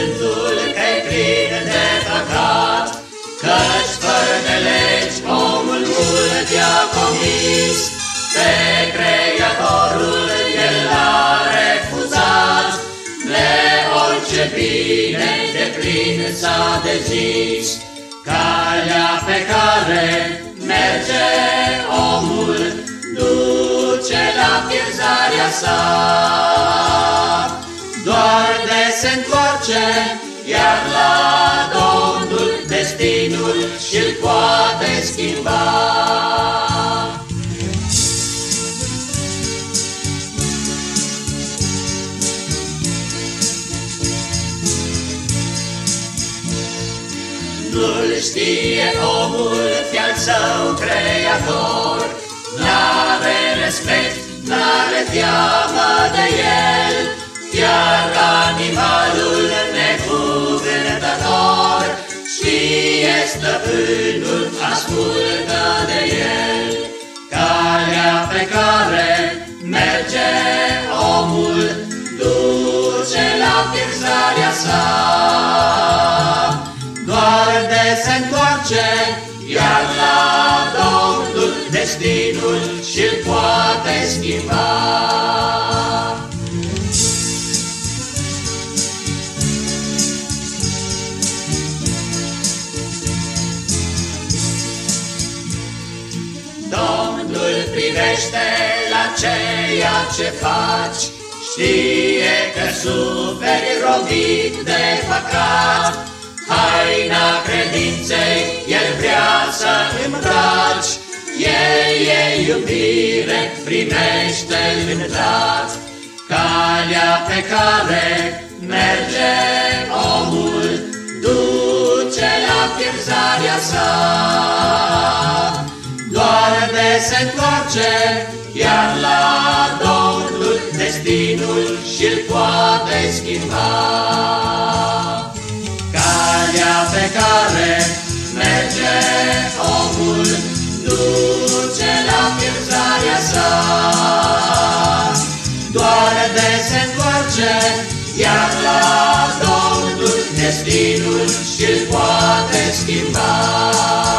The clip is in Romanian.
cuvântul că-i plin de păcat, Căci fără de legi omul mult i-a comis, Pe Creatorul el l-a refuzat, De orice bine de plin s-a dezis, Calea pe care merge omul duce la pierzarea sa. Doar de se întoarce, iar la Domnul destinul și-l poate schimba. Nu-l știe omul pe al său creator, N-are respect, n-are teamă de el, Chiar animalul necuvântător Știe stăpânul, ascultă de el, Calea pe care merge omul Duce la pierzarea sa se întoarce, iar la Domnul destinul și-l poate schimba. Domnul privește la ceea ce faci, Știe că suferi robit de păcat, Haina credinței El vrea să îmbraci, El e iubire, primește-L îndrat. Calea pe care merge omul duce la pierzarea sa. Doar de se întoarce, iar la Domnul destinul și-l poate schimba pe care merge omul duce la pierzarea sa. Doar de se întoarce, iar la Domnul destinul și-l poate schimba.